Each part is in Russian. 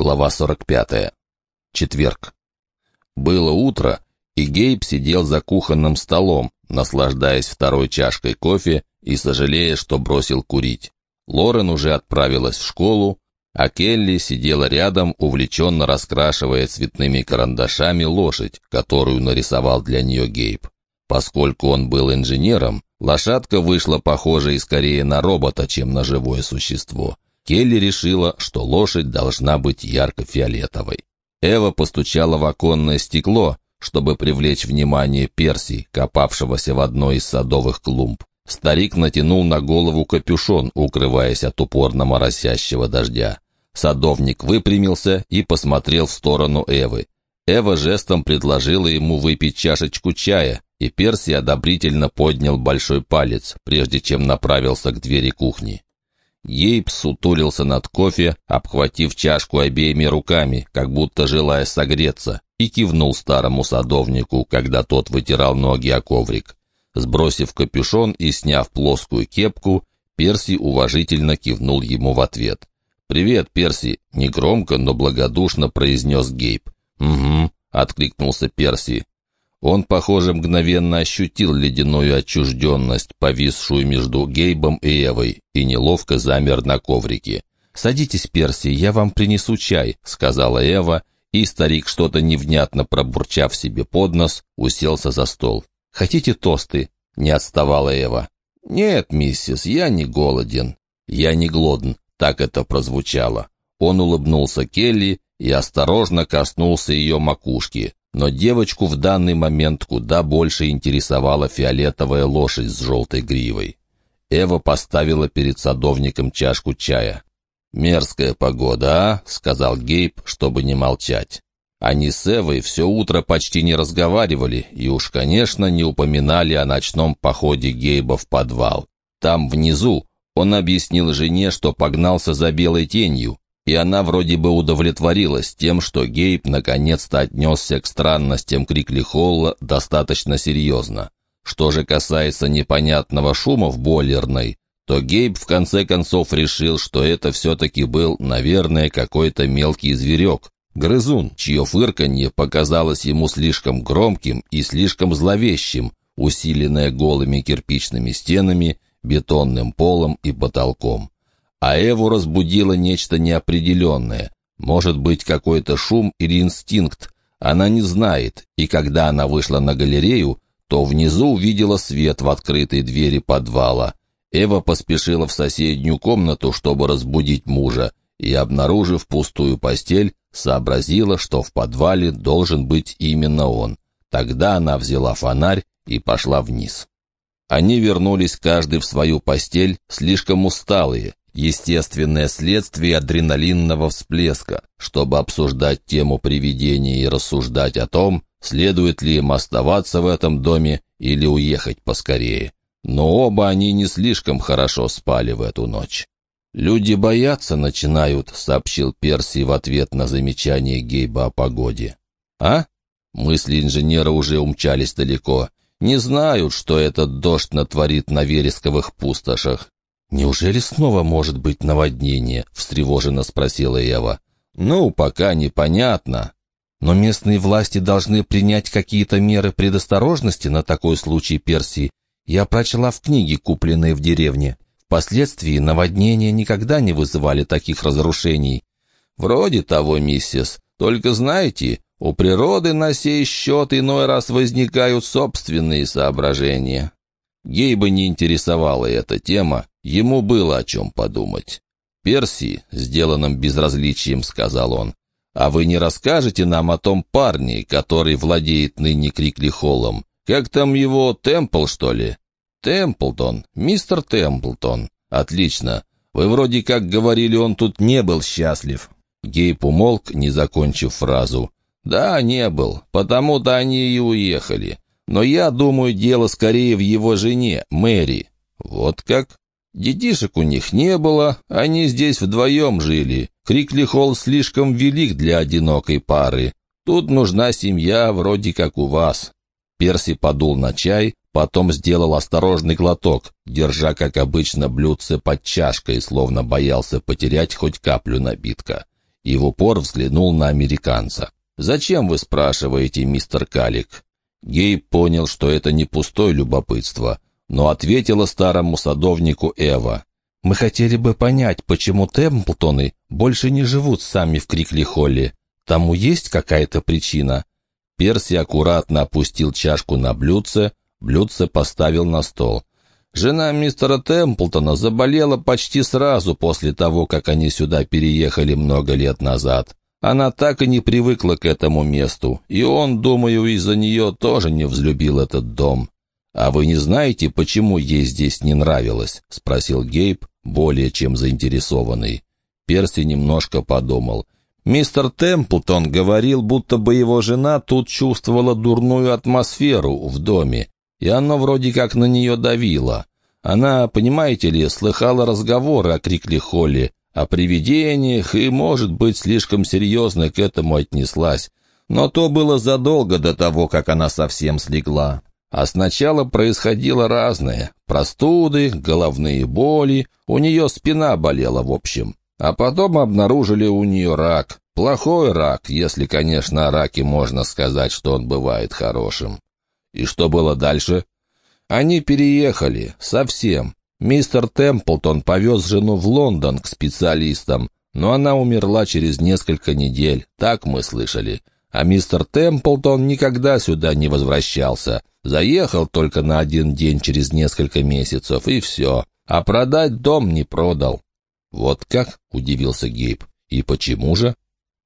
Глава 45. Четверг. Было утро, и Гейб сидел за кухонным столом, наслаждаясь второй чашкой кофе и сожалея, что бросил курить. Лорен уже отправилась в школу, а Келли сидела рядом, увлеченно раскрашивая цветными карандашами лошадь, которую нарисовал для нее Гейб. Поскольку он был инженером, лошадка вышла похожей скорее на робота, чем на живое существо — Келли решила, что лошадь должна быть ярко-фиолетовой. Эва постучала в оконное стекло, чтобы привлечь внимание Перси, копавшегося в одной из садовых клумб. Старик натянул на голову капюшон, укрываясь от упорно моросящего дождя. Садовник выпрямился и посмотрел в сторону Эвы. Эва жестом предложила ему выпить чашечку чая, и Перси одобрительно поднял большой палец, прежде чем направился к двери кухни. Ейб сутулился над кофе, обхватив чашку обеими руками, как будто желая согреться, и кивнул старому садовнику, когда тот вытирал ноги о коврик. Сбросив капюшон и сняв плоскую кепку, Перси уважительно кивнул ему в ответ. «Привет, Перси!» — негромко, но благодушно произнес Гейб. «Угу», — откликнулся Перси. Он, похоже, мгновенно ощутил ледяную отчужденность, повисшую между Гейбом и Эвой, и неловко замер на коврике. «Садитесь, Перси, я вам принесу чай», — сказала Эва, и старик, что-то невнятно пробурчав себе под нос, уселся за стол. «Хотите тосты?» — не отставала Эва. «Нет, миссис, я не голоден». «Я не голоден», — так это прозвучало. Он улыбнулся Келли и осторожно коснулся ее макушки но девочку в данный момент куда больше интересовала фиолетовая лошадь с желтой гривой. Эва поставила перед садовником чашку чая. «Мерзкая погода, а?» — сказал Гейб, чтобы не молчать. Они с Эвой все утро почти не разговаривали и уж, конечно, не упоминали о ночном походе Гейба в подвал. Там, внизу, он объяснил жене, что погнался за белой тенью, и она вроде бы удовлетворилась тем, что Гейб наконец-то отнесся к странностям Крикли Холла достаточно серьезно. Что же касается непонятного шума в бойлерной, то Гейб в конце концов решил, что это все-таки был, наверное, какой-то мелкий зверек, грызун, чье фырканье показалось ему слишком громким и слишком зловещим, усиленное голыми кирпичными стенами, бетонным полом и потолком. А Эву разбудило нечто неопределенное. Может быть, какой-то шум или инстинкт. Она не знает, и когда она вышла на галерею, то внизу увидела свет в открытой двери подвала. Эва поспешила в соседнюю комнату, чтобы разбудить мужа, и, обнаружив пустую постель, сообразила, что в подвале должен быть именно он. Тогда она взяла фонарь и пошла вниз. Они вернулись каждый в свою постель, слишком усталые, естественное следствие адреналинного всплеска, чтобы обсуждать тему привидения и рассуждать о том, следует ли им оставаться в этом доме или уехать поскорее. Но оба они не слишком хорошо спали в эту ночь. «Люди бояться начинают», — сообщил Перси в ответ на замечание Гейба о погоде. «А?» Мысли инженера уже умчались далеко. «Не знают, что этот дождь натворит на вересковых пустошах. «Неужели снова может быть наводнение?» — встревоженно спросила Ева. «Ну, пока непонятно. Но местные власти должны принять какие-то меры предосторожности на такой случай Персии. Я прочла в книге, купленной в деревне. Впоследствии наводнения никогда не вызывали таких разрушений. Вроде того, миссис. Только знаете, у природы на сей счет иной раз возникают собственные соображения». Гейба не интересовала эта тема, ему было о чем подумать. «Перси», — сделанным безразличием сказал он, «а вы не расскажете нам о том парне, который владеет ныне Крикли-Холлом? Как там его, Темпл, что ли?» «Темплтон, мистер Темплтон. Отлично. Вы вроде как говорили, он тут не был счастлив». Гейб умолк, не закончив фразу. «Да, не был. Потому-то они и уехали. Но я думаю, дело скорее в его жене, Мэри. Вот как? Детишек у них не было, они здесь вдвоем жили. Крикли Холл слишком велик для одинокой пары. Тут нужна семья вроде как у вас». Перси подул на чай, потом сделал осторожный глоток, держа, как обычно, блюдце под чашкой, словно боялся потерять хоть каплю напитка. и в упор взглянул на американца. «Зачем вы спрашиваете, мистер Калик?» Гейб понял, что это не пустое любопытство, но ответила старому садовнику Эва. «Мы хотели бы понять, почему Темплтоны больше не живут сами в Крикли-Холле. Тому есть какая-то причина?» Перси аккуратно опустил чашку на блюдце, блюдце поставил на стол. Жена мистера Темплтона заболела почти сразу после того, как они сюда переехали много лет назад. Она так и не привыкла к этому месту, и он, думаю, из-за нее тоже не взлюбил этот дом. «А вы не знаете, почему ей здесь не нравилось?» — спросил Гейб, более чем заинтересованный. Перси немножко подумал. Мистер Темплтон говорил, будто бы его жена тут чувствовала дурную атмосферу в доме, и оно вроде как на нее давило. Она, понимаете ли, слыхала разговоры о Крикли Холли, о привидениях и, может быть, слишком серьезно к этому отнеслась. Но то было задолго до того, как она совсем слегла. А сначала происходило разное. Простуды, головные боли, у нее спина болела в общем. А потом обнаружили у нее рак. Плохой рак, если, конечно, о раке можно сказать, что он бывает хорошим. И что было дальше? Они переехали. Совсем. Мистер Темплтон повез жену в Лондон к специалистам, но она умерла через несколько недель, так мы слышали. А мистер Темплтон никогда сюда не возвращался. Заехал только на один день через несколько месяцев, и все. А продать дом не продал. «Вот как?» — удивился Гейб. «И почему же?»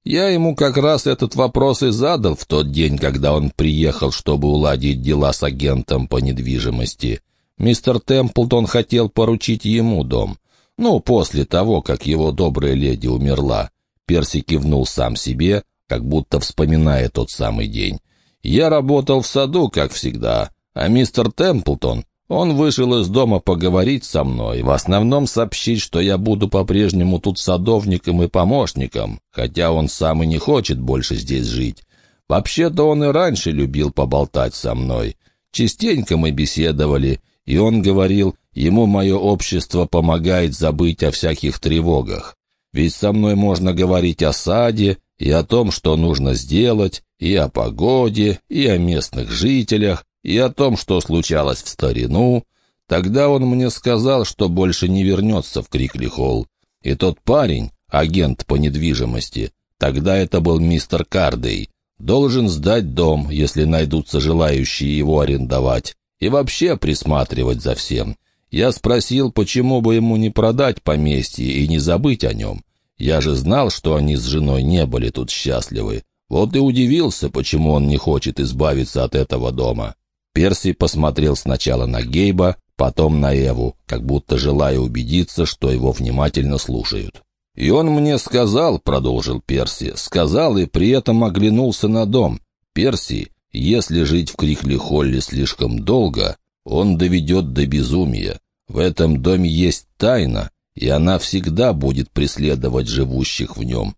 «Я ему как раз этот вопрос и задал в тот день, когда он приехал, чтобы уладить дела с агентом по недвижимости. Мистер Темплтон хотел поручить ему дом. Ну, после того, как его добрая леди умерла. Перси кивнул сам себе, как будто вспоминая тот самый день. Я работал в саду, как всегда, а мистер Темплтон, он вышел из дома поговорить со мной, в основном сообщить, что я буду по-прежнему тут садовником и помощником, хотя он сам и не хочет больше здесь жить. Вообще-то он и раньше любил поболтать со мной. Частенько мы беседовали, и он говорил, ему мое общество помогает забыть о всяких тревогах. Ведь со мной можно говорить о саде и о том, что нужно сделать, и о погоде, и о местных жителях, и о том, что случалось в старину. Тогда он мне сказал, что больше не вернется в Крикли-Холл. И тот парень, агент по недвижимости, тогда это был мистер Кардей, должен сдать дом, если найдутся желающие его арендовать и вообще присматривать за всем. Я спросил, почему бы ему не продать поместье и не забыть о нем. Я же знал, что они с женой не были тут счастливы. Вот и удивился, почему он не хочет избавиться от этого дома. Перси посмотрел сначала на Гейба, потом на Эву, как будто желая убедиться, что его внимательно слушают. «И он мне сказал», — продолжил Перси, — сказал и при этом оглянулся на дом. «Перси, если жить в Крикли-Холле слишком долго, он доведет до безумия. В этом доме есть тайна, и она всегда будет преследовать живущих в нем.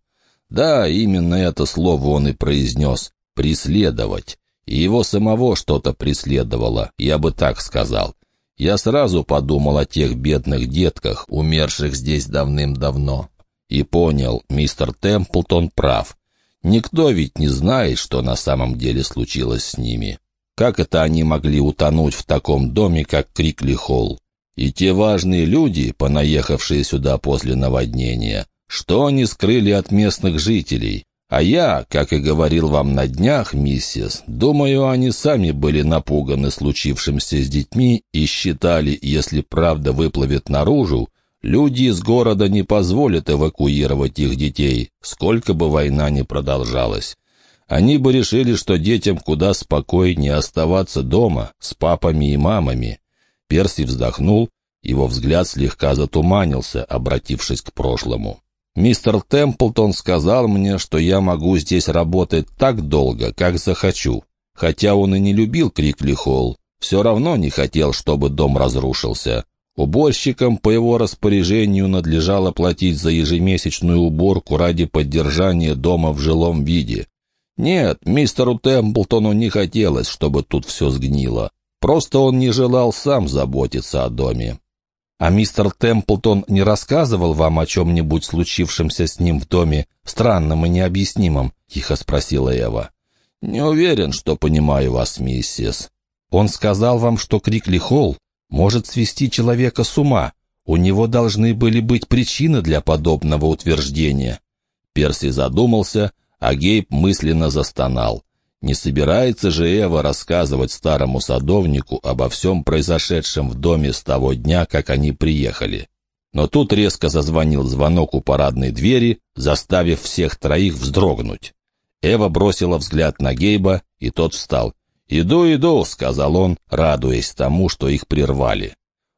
Да, именно это слово он и произнес — «преследовать». И его самого что-то преследовало, я бы так сказал. Я сразу подумал о тех бедных детках, умерших здесь давным-давно. И понял, мистер Темплтон прав. Никто ведь не знает, что на самом деле случилось с ними. Как это они могли утонуть в таком доме, как Крикли Холл? И те важные люди, понаехавшие сюда после наводнения, что они скрыли от местных жителей? А я, как и говорил вам на днях, миссис, думаю, они сами были напуганы случившимся с детьми и считали, если правда выплывет наружу, Люди из города не позволят эвакуировать их детей, сколько бы война ни продолжалась. Они бы решили, что детям куда спокойнее оставаться дома с папами и мамами. Перси вздохнул, его взгляд слегка затуманился, обратившись к прошлому. «Мистер Темплтон сказал мне, что я могу здесь работать так долго, как захочу. Хотя он и не любил Крикли Холл, все равно не хотел, чтобы дом разрушился. Уборщикам по его распоряжению надлежало платить за ежемесячную уборку ради поддержания дома в жилом виде. Нет, мистеру Темплтону не хотелось, чтобы тут все сгнило. Просто он не желал сам заботиться о доме. «А мистер Темплтон не рассказывал вам о чем-нибудь случившемся с ним в доме, странном и необъяснимом?» — тихо спросила Эва. «Не уверен, что понимаю вас, миссис». «Он сказал вам, что Крикли Холл может свести человека с ума. У него должны были быть причины для подобного утверждения». Перси задумался, а Гейб мысленно застонал. Не собирается же Эва рассказывать старому садовнику обо всем произошедшем в доме с того дня, как они приехали. Но тут резко зазвонил звонок у парадной двери, заставив всех троих вздрогнуть. Эва бросила взгляд на Гейба, и тот встал. «Иду, иду», — сказал он, радуясь тому, что их прервали.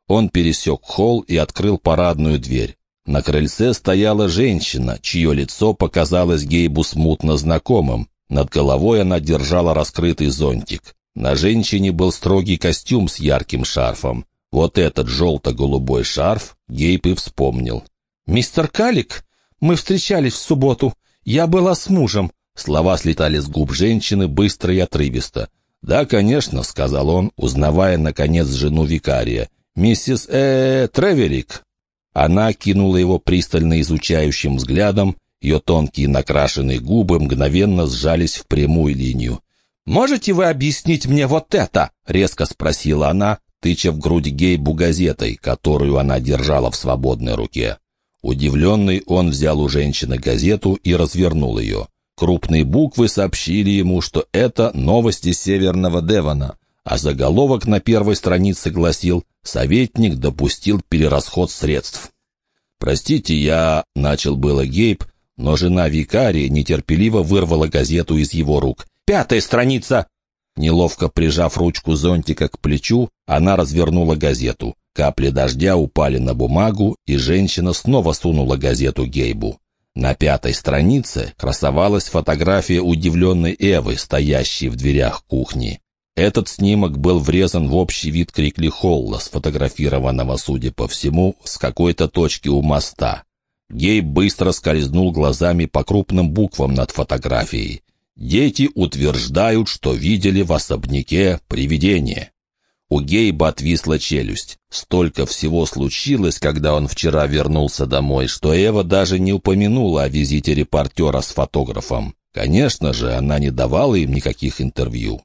Он пересек холл и открыл парадную дверь. На крыльце стояла женщина, чье лицо показалось Гейбу смутно знакомым. Над головой она держала раскрытый зонтик. На женщине был строгий костюм с ярким шарфом. Вот этот желто-голубой шарф Гейб и вспомнил. «Мистер Калик, мы встречались в субботу. Я была с мужем». Слова слетали с губ женщины быстро и отрывисто. «Да, конечно», — сказал он, узнавая, наконец, жену викария. «Миссис э, -э Треверик». Она кинула его пристально изучающим взглядом ее тонкие накрашенные губы мгновенно сжались в прямую линию. «Можете вы объяснить мне вот это?» — резко спросила она, тыча в грудь Гейбу газетой, которую она держала в свободной руке. Удивленный, он взял у женщины газету и развернул ее. Крупные буквы сообщили ему, что это новости Северного Девона, а заголовок на первой странице гласил «Советник допустил перерасход средств». «Простите, я...» — начал было Гейб, но жена викария нетерпеливо вырвала газету из его рук. «Пятая страница!» Неловко прижав ручку зонтика к плечу, она развернула газету. Капли дождя упали на бумагу, и женщина снова сунула газету Гейбу. На пятой странице красовалась фотография удивленной Эвы, стоящей в дверях кухни. Этот снимок был врезан в общий вид Крикли Холла, сфотографированного, судя по всему, с какой-то точки у моста. Гей быстро скользнул глазами по крупным буквам над фотографией. «Дети утверждают, что видели в особняке привидение». У Гейба отвисла челюсть. Столько всего случилось, когда он вчера вернулся домой, что Эва даже не упомянула о визите репортера с фотографом. Конечно же, она не давала им никаких интервью.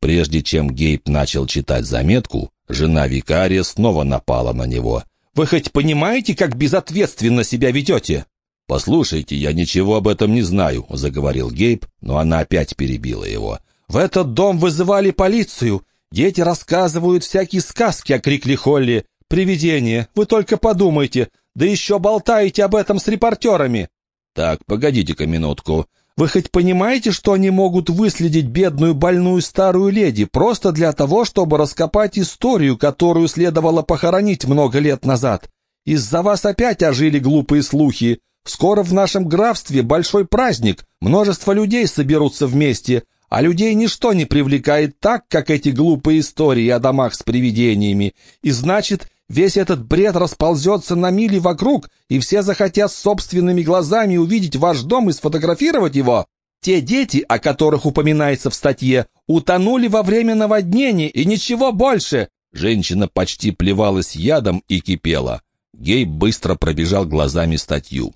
Прежде чем Гейб начал читать заметку, жена викария снова напала на него. Вы хоть понимаете, как безответственно себя ведете?» «Послушайте, я ничего об этом не знаю», — заговорил Гейб, но она опять перебила его. «В этот дом вызывали полицию. Дети рассказывают всякие сказки о Крикли Холли. Привидения. Вы только подумайте. Да еще болтаете об этом с репортерами». «Так, погодите-ка минутку. Вы хоть понимаете, что они могут выследить бедную больную старую леди просто для того, чтобы раскопать историю, которую следовало похоронить много лет назад? Из-за вас опять ожили глупые слухи. Скоро в нашем графстве большой праздник, множество людей соберутся вместе, а людей ничто не привлекает так, как эти глупые истории о домах с привидениями. И значит, Весь этот бред расползется на мили вокруг, и все захотят собственными глазами увидеть ваш дом и сфотографировать его. Те дети, о которых упоминается в статье, утонули во время наводнения, и ничего больше. Женщина почти плевалась ядом и кипела. Гей быстро пробежал глазами статью.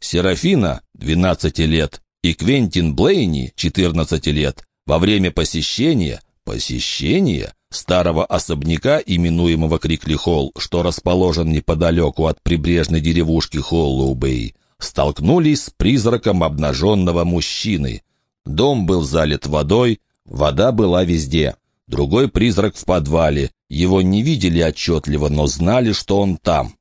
Серафина, 12 лет, и Квентин Блейни, 14 лет, во время посещения, посещения, старого особняка, именуемого Крикли-Холл, что расположен неподалеку от прибрежной деревушки Холлоу-Бэй, столкнулись с призраком обнаженного мужчины. Дом был залит водой, вода была везде. Другой призрак в подвале. Его не видели отчетливо, но знали, что он там.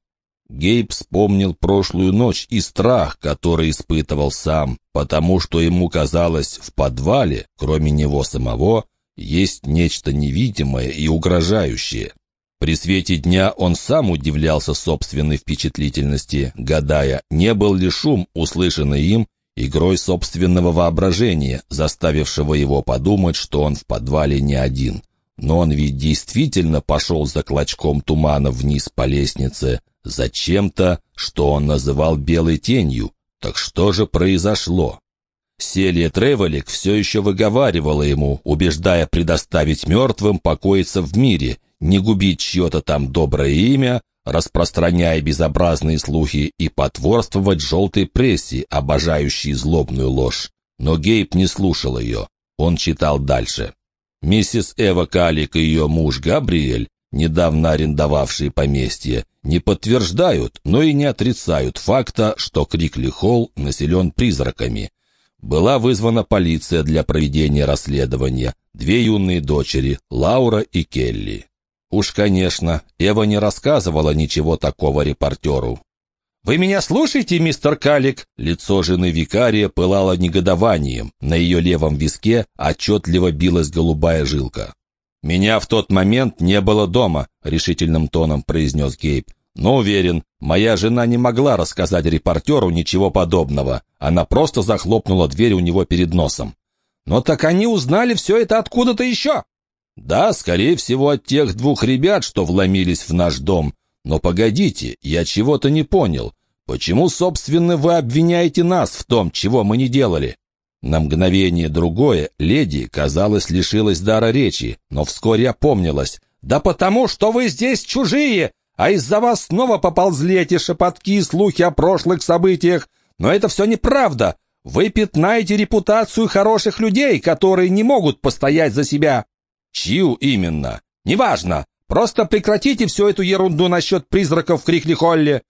Гейб вспомнил прошлую ночь и страх, который испытывал сам, потому что ему казалось, в подвале, кроме него самого, есть нечто невидимое и угрожающее. При свете дня он сам удивлялся собственной впечатлительности, гадая, не был ли шум, услышанный им, игрой собственного воображения, заставившего его подумать, что он в подвале не один. Но он ведь действительно пошел за клочком тумана вниз по лестнице, за чем-то, что он называл белой тенью. Так что же произошло? Селия Тревелик все еще выговаривала ему, убеждая предоставить мертвым покоиться в мире, не губить чье-то там доброе имя, распространяя безобразные слухи и потворствовать желтой прессе, обожающей злобную ложь. Но Гейб не слушал ее. Он читал дальше. Миссис Эва Калик и ее муж Габриэль, недавно арендовавшие поместье, не подтверждают, но и не отрицают факта, что Крикли Холл населен призраками. Была вызвана полиция для проведения расследования, две юные дочери, Лаура и Келли. Уж, конечно, Эва не рассказывала ничего такого репортеру. «Вы меня слушаете, мистер Калик?» Лицо жены викария пылало негодованием. На ее левом виске отчетливо билась голубая жилка. «Меня в тот момент не было дома», — решительным тоном произнес Гейб. «Но уверен, моя жена не могла рассказать репортеру ничего подобного. Она просто захлопнула дверь у него перед носом». «Но так они узнали все это откуда-то еще?» «Да, скорее всего, от тех двух ребят, что вломились в наш дом. Но погодите, я чего-то не понял. Почему, собственно, вы обвиняете нас в том, чего мы не делали?» На мгновение другое леди, казалось, лишилась дара речи, но вскоре опомнилась. «Да потому, что вы здесь чужие, а из-за вас снова поползли эти шепотки и слухи о прошлых событиях. Но это все неправда. Вы пятнаете репутацию хороших людей, которые не могут постоять за себя». «Чью именно?» «Неважно. Просто прекратите всю эту ерунду насчет призраков в Крикли-Холле».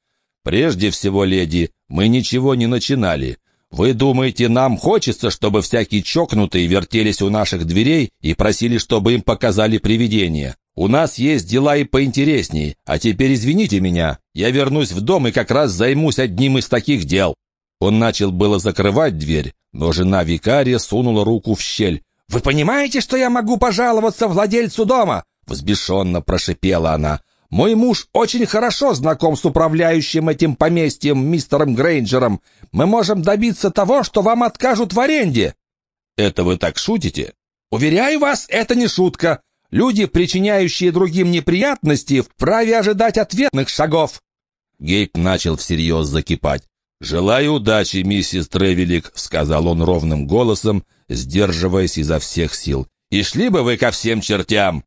«Прежде всего, леди, мы ничего не начинали. Вы думаете, нам хочется, чтобы всякие чокнутые вертелись у наших дверей и просили, чтобы им показали привидения? У нас есть дела и поинтересней, а теперь извините меня, я вернусь в дом и как раз займусь одним из таких дел». Он начал было закрывать дверь, но жена викария сунула руку в щель. «Вы понимаете, что я могу пожаловаться владельцу дома?» Взбешенно прошипела она. «Мой муж очень хорошо знаком с управляющим этим поместьем мистером Грейнджером. Мы можем добиться того, что вам откажут в аренде». «Это вы так шутите?» «Уверяю вас, это не шутка. Люди, причиняющие другим неприятности, вправе ожидать ответных шагов». Гейб начал всерьез закипать. «Желаю удачи, миссис Тревелик», — сказал он ровным голосом, сдерживаясь изо всех сил. «И шли бы вы ко всем чертям!»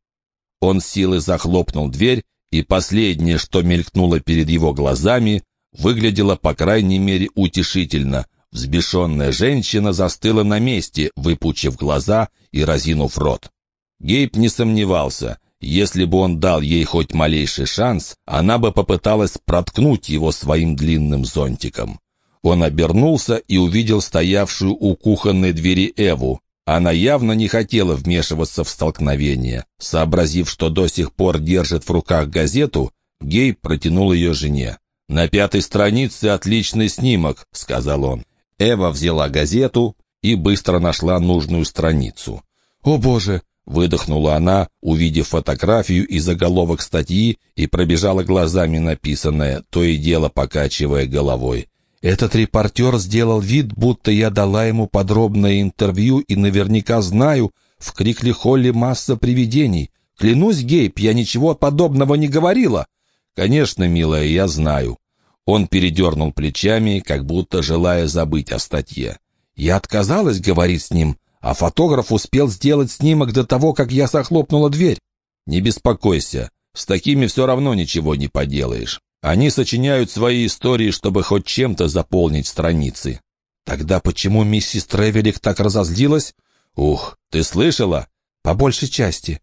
Он силой захлопнул дверь, и последнее, что мелькнуло перед его глазами, выглядело, по крайней мере, утешительно. Взбешенная женщина застыла на месте, выпучив глаза и разинув рот. Гейб не сомневался. Если бы он дал ей хоть малейший шанс, она бы попыталась проткнуть его своим длинным зонтиком. Он обернулся и увидел стоявшую у кухонной двери Эву. Она явно не хотела вмешиваться в столкновение. Сообразив, что до сих пор держит в руках газету, Гей протянул ее жене. «На пятой странице отличный снимок», — сказал он. Эва взяла газету и быстро нашла нужную страницу. «О, Боже!» — выдохнула она, увидев фотографию и заголовок статьи, и пробежала глазами написанное, то и дело покачивая головой. Этот репортер сделал вид, будто я дала ему подробное интервью и наверняка знаю, в Крикли Холле масса привидений. Клянусь, Гейб, я ничего подобного не говорила. Конечно, милая, я знаю. Он передернул плечами, как будто желая забыть о статье. Я отказалась говорить с ним, а фотограф успел сделать снимок до того, как я захлопнула дверь. Не беспокойся, с такими все равно ничего не поделаешь. Они сочиняют свои истории, чтобы хоть чем-то заполнить страницы. Тогда почему миссис Тревелик так разозлилась? Ух, ты слышала? По большей части.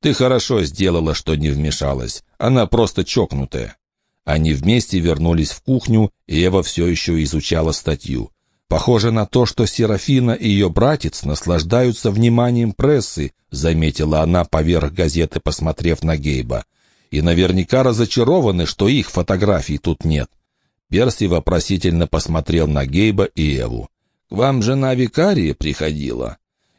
Ты хорошо сделала, что не вмешалась. Она просто чокнутая. Они вместе вернулись в кухню, и Эва все еще изучала статью. Похоже на то, что Серафина и ее братец наслаждаются вниманием прессы, заметила она поверх газеты, посмотрев на Гейба и наверняка разочарованы, что их фотографий тут нет. Перси вопросительно посмотрел на Гейба и Эву. «К вам жена викария приходила?»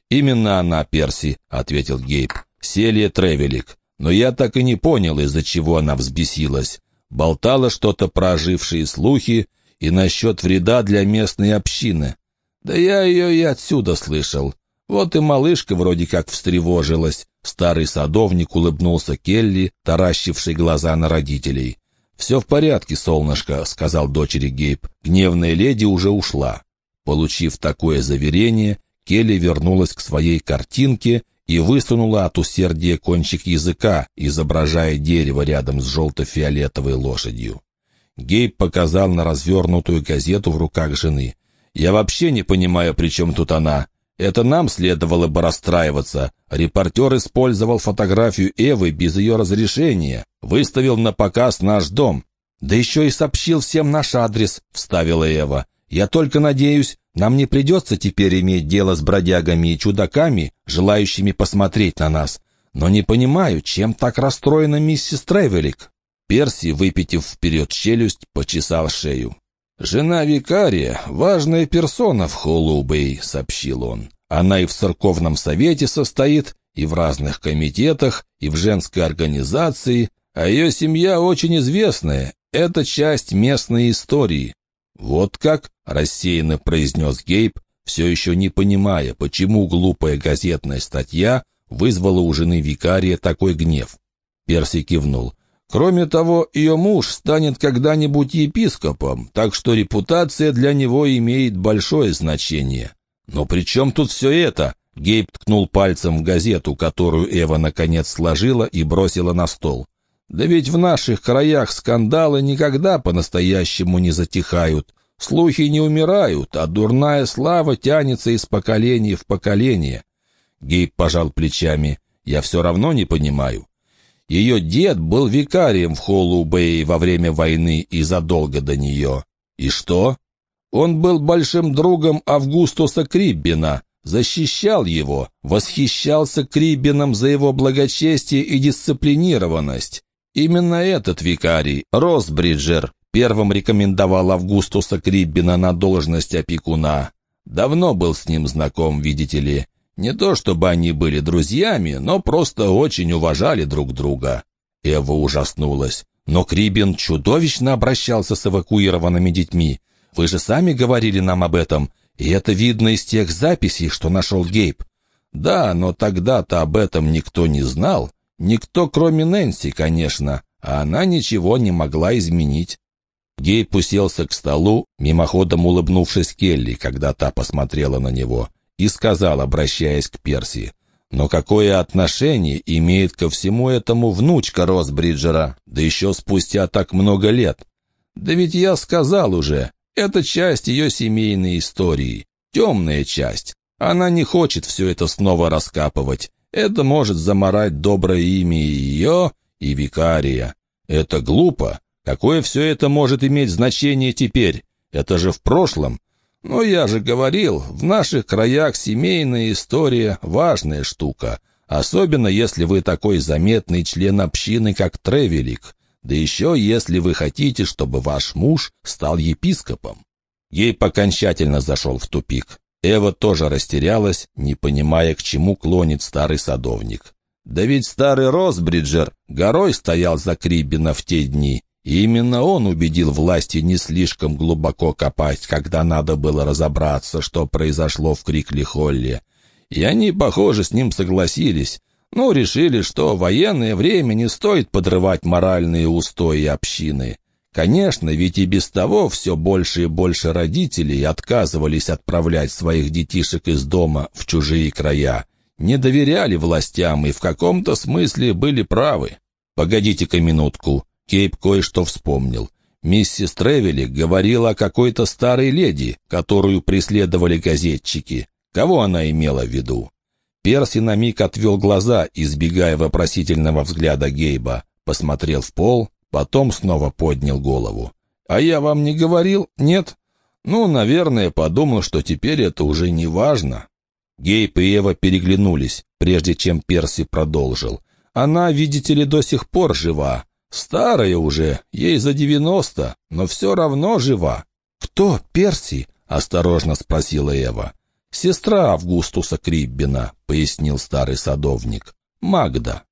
«Именно она, Перси», — ответил Гейб. «Селия Тревелик. Но я так и не понял, из-за чего она взбесилась. Болтала что-то про ожившие слухи и насчет вреда для местной общины. Да я ее и отсюда слышал. Вот и малышка вроде как встревожилась. Старый садовник улыбнулся Келли, таращивший глаза на родителей. «Все в порядке, солнышко», — сказал дочери Гейб. «Гневная леди уже ушла». Получив такое заверение, Келли вернулась к своей картинке и высунула от усердия кончик языка, изображая дерево рядом с желто-фиолетовой лошадью. Гейб показал на развернутую газету в руках жены. «Я вообще не понимаю, при чем тут она. Это нам следовало бы расстраиваться. Репортер использовал фотографию Эвы без ее разрешения, выставил на показ наш дом. Да еще и сообщил всем наш адрес», — вставила Эва. «Я только надеюсь, нам не придется теперь иметь дело с бродягами и чудаками, желающими посмотреть на нас. Но не понимаю, чем так расстроена миссис Тревелик?» Перси, выпитив вперед челюсть, почесал шею. «Жена викария — важная персона в Холлоубей», — сообщил он. «Она и в церковном совете состоит, и в разных комитетах, и в женской организации, а ее семья очень известная. Это часть местной истории». «Вот как?» — рассеянно произнес Гейб, все еще не понимая, почему глупая газетная статья вызвала у жены викария такой гнев. Перси кивнул. Кроме того, ее муж станет когда-нибудь епископом, так что репутация для него имеет большое значение. Но при чем тут все это? Гейб ткнул пальцем в газету, которую Эва наконец сложила и бросила на стол. Да ведь в наших краях скандалы никогда по-настоящему не затихают. Слухи не умирают, а дурная слава тянется из поколения в поколение. Гейб пожал плечами. Я все равно не понимаю. Ее дед был викарием в Холлоубее во время войны и задолго до нее. И что? Он был большим другом Августуса Криббина, защищал его, восхищался Криббином за его благочестие и дисциплинированность. Именно этот викарий, Росбриджер, первым рекомендовал Августуса Криббина на должность опекуна. Давно был с ним знаком, видите ли, не то чтобы они были друзьями, но просто очень уважали друг друга. Эва ужаснулась. Но Крибин чудовищно обращался с эвакуированными детьми. Вы же сами говорили нам об этом, и это видно из тех записей, что нашел Гейб. Да, но тогда-то об этом никто не знал. Никто, кроме Нэнси, конечно, а она ничего не могла изменить. Гейб уселся к столу, мимоходом улыбнувшись Келли, когда та посмотрела на него и сказал, обращаясь к Перси, «Но какое отношение имеет ко всему этому внучка Росбриджера, да еще спустя так много лет? Да ведь я сказал уже, это часть ее семейной истории, темная часть. Она не хочет все это снова раскапывать. Это может заморать доброе имя и ее, и викария. Это глупо. Какое все это может иметь значение теперь? Это же в прошлом. Но я же говорил, в наших краях семейная история — важная штука, особенно если вы такой заметный член общины, как Тревелик, да еще если вы хотите, чтобы ваш муж стал епископом. Ей окончательно зашел в тупик. Эва тоже растерялась, не понимая, к чему клонит старый садовник. Да ведь старый Росбриджер горой стоял за Крибина в те дни, именно он убедил власти не слишком глубоко копать, когда надо было разобраться, что произошло в Крикли-Холле. И они, похоже, с ним согласились, но решили, что в военное время не стоит подрывать моральные устои общины. Конечно, ведь и без того все больше и больше родителей отказывались отправлять своих детишек из дома в чужие края, не доверяли властям и в каком-то смысле были правы. «Погодите-ка минутку», Кейп кое-что вспомнил. Миссис Тревели говорила о какой-то старой леди, которую преследовали газетчики. Кого она имела в виду? Перси на миг отвел глаза, избегая вопросительного взгляда Гейба, посмотрел в пол, потом снова поднял голову. «А я вам не говорил? Нет?» «Ну, наверное, подумал, что теперь это уже не важно». Гейб и Эва переглянулись, прежде чем Перси продолжил. «Она, видите ли, до сих пор жива. Старая уже, ей за девяносто, но все равно жива. «Кто Перси?» — осторожно спросила Эва. «Сестра Августуса Криббина», — пояснил старый садовник. «Магда».